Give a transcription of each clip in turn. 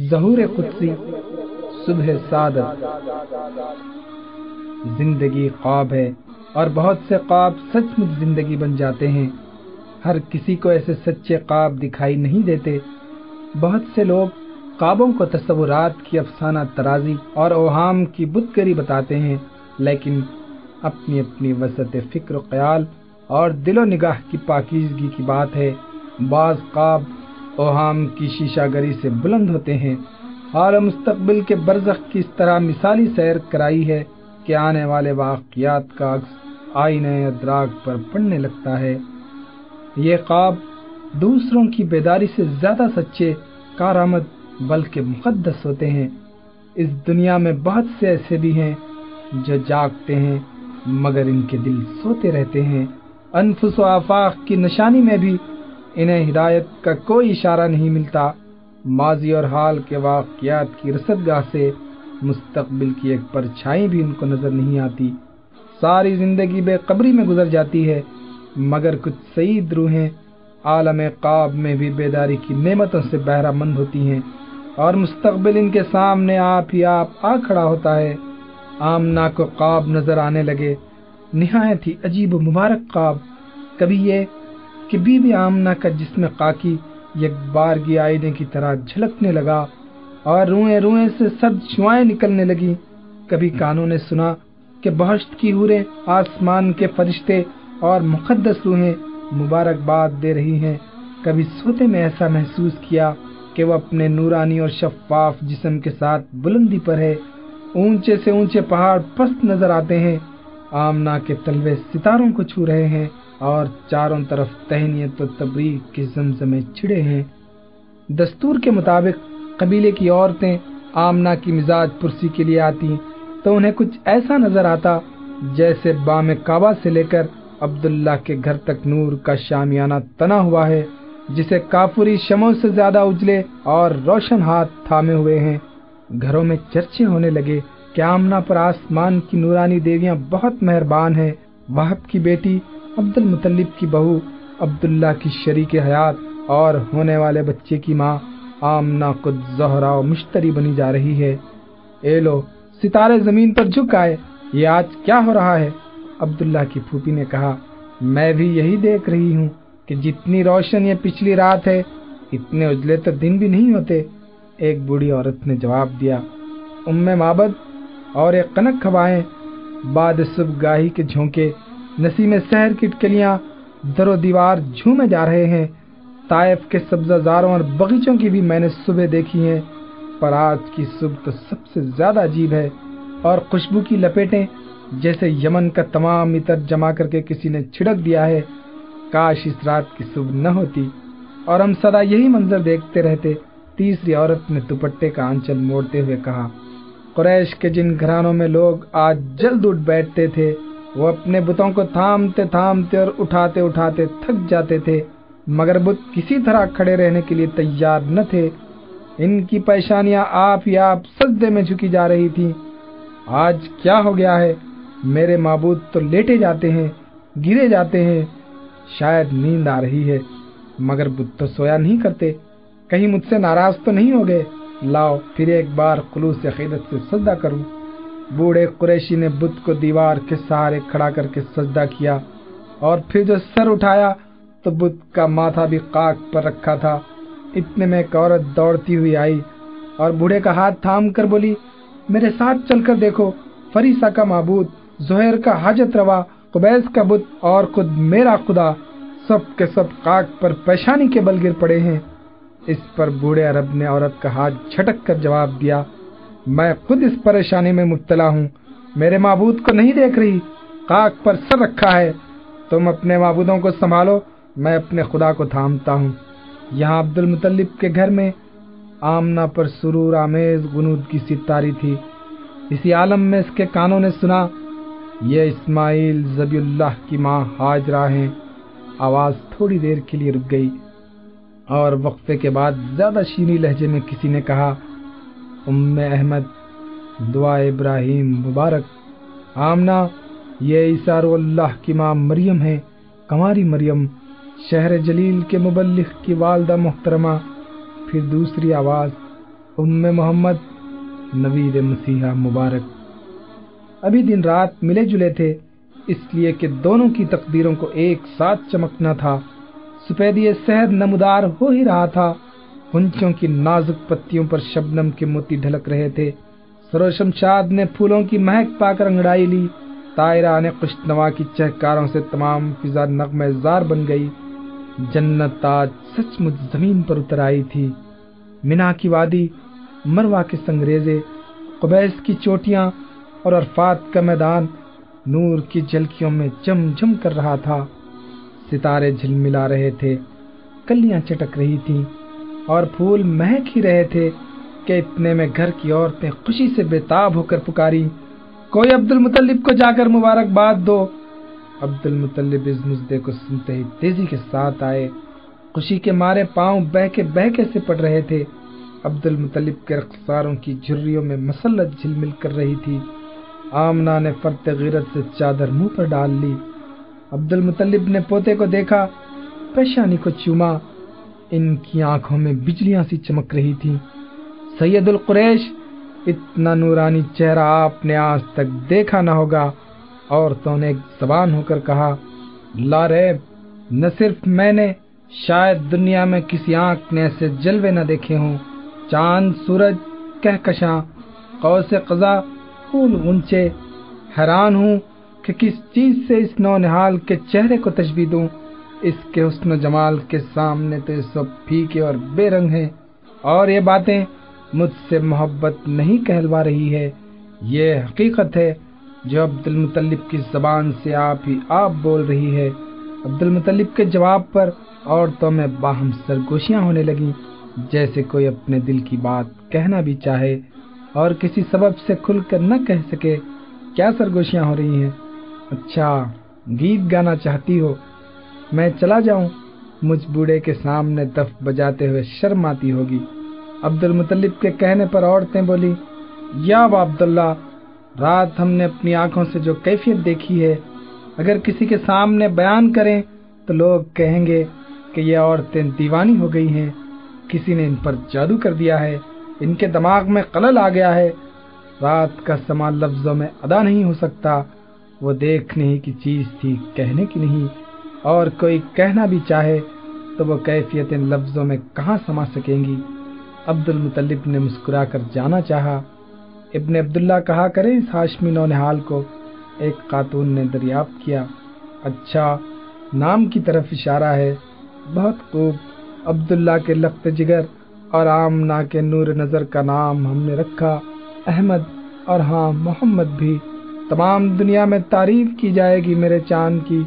ظہور قدسی، صبح سعادت۔ زندگی خواب ہے اور بہت سے خواب سچ مچ زندگی بن جاتے ہیں۔ ہر کسی کو ایسے سچے خواب دکھائی نہیں دیتے۔ بہت سے لوگ خوابوں کو تصورات کی افسانہ ترازی اور اوہام کی بتگری بتاتے ہیں، لیکن اپنی اپنی وسط فکر و خیال اور دل و نگاہ کی پاکیزگی کی بات ہے۔ بعض خواب اوہام کی شیشہ گری سے بلند ہوتے ہیں۔ اور مستقبل کے برزخ کی اس طرح مثالی سیر کرائی ہے کہ آنے والے واقعات کا عکس آئین ادراک پر پڑنے لگتا ہے۔ یہ خواب دوسروں کی بیداری سے زیادہ سچے، کارآمد، بلکہ مقدس ہوتے ہیں۔ اس دنیا میں بہت سے ایسے بھی ہیں جو جاگتے ہیں، مگر ان کے دل سوتے رہتے ہیں۔ انفس و آفاق کی نشانی میں بھی انہیں ہدایت کا کوئی اشارہ نہیں ملتا۔ ماضی اور حال کے واقعات کی رسد گاہ سے مستقبل کی ایک پرچھائی بھی ان کو نظر نہیں آتی۔ ساری زندگی بے قبری میں گزر جاتی ہے، مگر کچھ سعید روحیں عالم قاب میں بھی بیداری کی نعمتوں سے بہرہ مند ہوتی ہیں۔ اور مستقبل ان کے سامنے آپ ہی آپ آ کھڑا ہوتا ہے۔ آمنا کو خواب نظر آنے لگے۔ نہایت ہی عجیب و مبارک خواب کبھی یہ کہ بی بی آمنا کا جسم قاکی یک بارگی آئینے کی طرح جھلکنے لگا اور روئیں روئیں سے سرد شوائیں نکلنے لگی۔ کبھی کانوں نے سنا کہ بہشت کی ہوریں آسمان کے فرشتے اور مقدس روحیں مبارکباد دے رہی ہیں۔ کبھی سوتے میں ایسا محسوس کیا کہ وہ اپنے نورانی اور شفاف جسم کے ساتھ بلندی پر ہے اونچے سے اونچے پہاڑ پست نظر آتے ہیں۔ آمنا کے تلوے ستاروں کو چھو رہے ہیں۔ اور چاروں طرف تہنیت و تبریک کے زمزمے چھڑے ہیں۔ دستور کے مطابق قبیلے کی عورتیں آمنا کی مزاج پرسی کے لیے آتی تو انہیں کچھ ایسا نظر آتا جیسے بام کعبہ سے لے کر عبداللہ کے گھر تک نور کا شامیانہ تنا ہوا ہے، جسے کافری شموں سے زیادہ اجلے اور روشن ہاتھ تھامے ہوئے ہیں۔ گھروں میں چرچے ہونے لگے کہ آمنا پر آسمان کی نورانی دیویاں بہت مہربان ہیں۔ وحب کی بیٹی عبد المطلب کی بہو عبداللہ کی شریک حیات اور ہونے والے بچے کی ماں آمنا خود زہرا و مشتری بنی جا رہی ہے۔ اے لو، ستارے زمین پر جھک آئے، یہ آج کیا ہو رہا ہے؟ عبداللہ کی پھوپھی نے کہا، میں بھی یہی دیکھ رہی ہوں کہ جتنی روشن یہ پچھلی رات ہے، اتنے اجلے تو دن بھی نہیں ہوتے۔ ایک بوڑھی عورت نے جواب دیا، ام مابد اور ایک کنک ہوائیں بعد صبح گاہی کے جھونکے نسیم سحر کی ٹکلیاں در و دیوار جھومے جا رہے ہیں۔ طائف کے سبزہ زاروں اور بغیچوں کی بھی میں نے صبح دیکھی ہیں۔ پر آج کی صبح تو سب سے زیادہ عجیب ہے۔ اور خوشبو کی لپیٹیں جیسے یمن کا تمام عطر جمع کر کے کسی نے چھڑک دیا ہے۔ کاش اس رات کی صبح نہ ہوتی۔ اور ہم سدا یہی منظر دیکھتے رہتے۔ تیسری عورت نے دوپٹے کا آنچل موڑتے ہوئے کہا، قریش کے جن گھرانوں میں لوگ آج جلد اٹھ بیٹھتے تھے۔ وہ اپنے بتوں کو تھامتے تھامتے اور اٹھاتے اٹھاتے تھک جاتے تھے، مگر بت کسی طرح کھڑے رہنے کے لیے تیار نہ تھے۔ ان کی پریشانیاں آپ ہی آپ سجدے میں جھکی جا رہی تھی آج کیا ہو گیا ہے؟ میرے معبود تو لیٹے جاتے ہیں، گرے جاتے ہیں۔ شاید نیند آ رہی ہے، مگر بدھ تو سویا نہیں کرتے۔ کہیں مجھ سے ناراض تو نہیں ہو گئے؟ لاؤ پھر ایک بار خلوص عقیدت سے سجدہ کروں۔ بوڑھے قریشی نے بدھ کو دیوار کے سہارے کھڑا کر کے سجدہ کیا اور پھر جو سر اٹھایا تو بدھ کا ماتھا بھی کاک پر رکھا تھا۔ اتنے میں ایک عورت دوڑتی ہوئی آئی اور بوڑھے کا ہاتھ تھام کر بولی، میرے ساتھ چل کر دیکھو فریسا کا معبود زہر کا حاجت روا قبیس کا بت اور خود میرا خدا، سب کے سب کاک پر پیشانی کے بل گر پڑے ہیں۔ اس پر بوڑھے عرب نے عورت کا ہاتھ جھٹک کر جواب دیا میں خود اس پریشانی میں مبتلا ہوں۔ میرے معبود کو نہیں دیکھ رہی کاک پر سر رکھا ہے۔ تم اپنے معبودوں کو سنبھالو، میں اپنے خدا کو تھامتا ہوں۔ یہاں عبد المطلب کے گھر میں آمنا پر سرور، آمیز، گنود کی ستاری تھی۔ اسی عالم میں اس کے کانوں نے سنا، یہ اسماعیل زبی اللہ کی ماں حاجرہ ہیں۔ آواز تھوڑی دیر کے لیے رک گئی اور وقفے کے بعد زیادہ شینی لہجے میں کسی نے کہا ام احمد، دعا ابراہیم مبارک۔ آمنا، یہ عیسار اللہ کی ماں مریم ہے کماری مریم، شہر جلیل کے مبلغ کی والدہ محترمہ۔ پھر دوسری آواز، ام محمد، نوید مسیحا مبارک۔ ابھی دن رات ملے جلے تھے، اس لیے کہ دونوں کی تقدیروں کو ایک ساتھ چمکنا تھا۔ سپیدی سہد نمودار ہو ہی رہا تھا۔ ہنچوں کی نازک پتیوں پر شبنم کے موتی ڈھلک رہے تھے۔ سرو شمشاد نے پھولوں کی مہک پا کر انگڑائی لی۔ تائرہ نے قشتنوا کی چہکاروں سے تمام فضا نغم زار بن گئی۔ جنت آج سچ مچ زمین پر اتر آئی تھی۔ منا کی وادی مروا کے سنگریزے، قبیس کی چوٹیاں اور عرفات کا میدان نور کی جلکیوں میں جم جم کر رہا تھا۔ ستارے جھل ملا رہے تھے۔ کلیاں چٹک رہی تھیں۔ اور پھول مہک ہی رہے تھے کہ اتنے میں گھر کی عورتیں خوشی سے بےتاب ہو کر پکاری۔ کوئی عبد المطلب کو جا کر مبارکباد دو۔ عبد المطلب اس مزدے کو سنتے ہی تیزی کے ساتھ آئے۔ خوشی کے مارے پاؤں بہ کے بہ کے سے پڑ رہے تھے۔ عبد المطلب کے رخساروں کی جھریوں میں مسلط جھل مل کر رہی تھی۔ آمنا نے فرت غیرت سے چادر منہ پر ڈال لی۔ عبد المطلب نے پوتے کو دیکھا۔ پیشانی کو چوما۔ ان کی آنکھوں میں بجلیاں سی چمک رہی تھی۔ سید القریش، اتنا نورانی چہرہ آپ نے آج تک دیکھا نہ ہوگا۔ عورتوں نے ایک زبان ہو کر کہا، لاریب، نہ صرف میں نے، شاید دنیا میں کسی آنکھ نے ایسے جلوے نہ دیکھے ہوں۔ چاند، سورج، کہکشاں، قوس قضا پھول غنچے۔ حیران ہوں کہ کس چیز سے اس نونحال کے چہرے کو تشبیح دوں۔ اس کے حسن و جمال کے سامنے تو سب پھیکے اور بے رنگ ہیں۔ اور یہ باتیں مجھ سے محبت نہیں کہلوا رہی ہے۔ یہ حقیقت ہے جو عبد المطلب کی زبان سے آپ ہی آپ بول رہی ہے۔ عبد المطلب کے جواب پر عورتوں میں باہم سرگوشیاں ہونے لگیں۔ جیسے کوئی اپنے دل کی بات کہنا بھی چاہے اور کسی سبب سے کھل کر نہ کہہ سکے، کیا سرگوشیاں ہو رہی ہیں؟ اچھا گیت گانا چاہتی ہو۔ میں چلا جاؤں، مجھ بوڑھے کے سامنے دف بجاتے ہوئے شرم آتی ہوگی۔ عبد المطلب کے کہنے پر عورتیں بولی، یا عبداللہ، رات ہم نے اپنی آنکھوں سے جو کیفیت دیکھی ہے، اگر کسی کے سامنے بیان کریں تو لوگ کہیں گے کہ یہ عورتیں دیوانی ہو گئی ہیں۔ کسی نے ان پر جادو کر دیا ہے، ان کے دماغ میں قلل آ گیا ہے۔ رات کا سما لفظوں میں ادا نہیں ہو سکتا، وہ دیکھنے ہی کی چیز تھی، کہنے کی نہیں۔ اور کوئی کہنا بھی چاہے تو وہ کیفیت لفظوں میں کہاں سما سکیں گی؟ عبد المطلب نے مسکرا کر جانا چاہا۔ ابن عبداللہ کہا کرے اس ہاشمی نونحال کو۔ ایک خاتون نے دریافت کیا۔ اچھا نام کی طرف اشارہ ہے۔ بہت خوب۔ عبداللہ کے لخت جگر اور آمنا کے نور نظر کا نام ہم نے رکھا۔ احمد اور ہاں محمد بھی۔ تمام دنیا میں تعریف کی جائے گی میرے چاند کی۔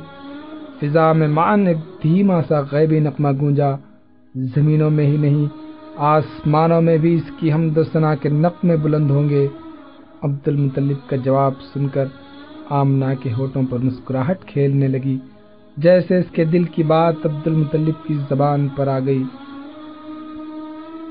فضا میں مان ایک دھیما سا غیبی نقمہ گونجا۔ زمینوں میں ہی نہیں، آسمانوں میں بھی اس کی حمد و ثنا کے نقمے بلند ہوں گے۔ عبد المطلب کا جواب سن کر آمنا کے ہوٹوں پر مسکراہٹ کھیلنے لگی۔ جیسے اس کے دل کی بات عبد المطلب کی زبان پر آ گئی۔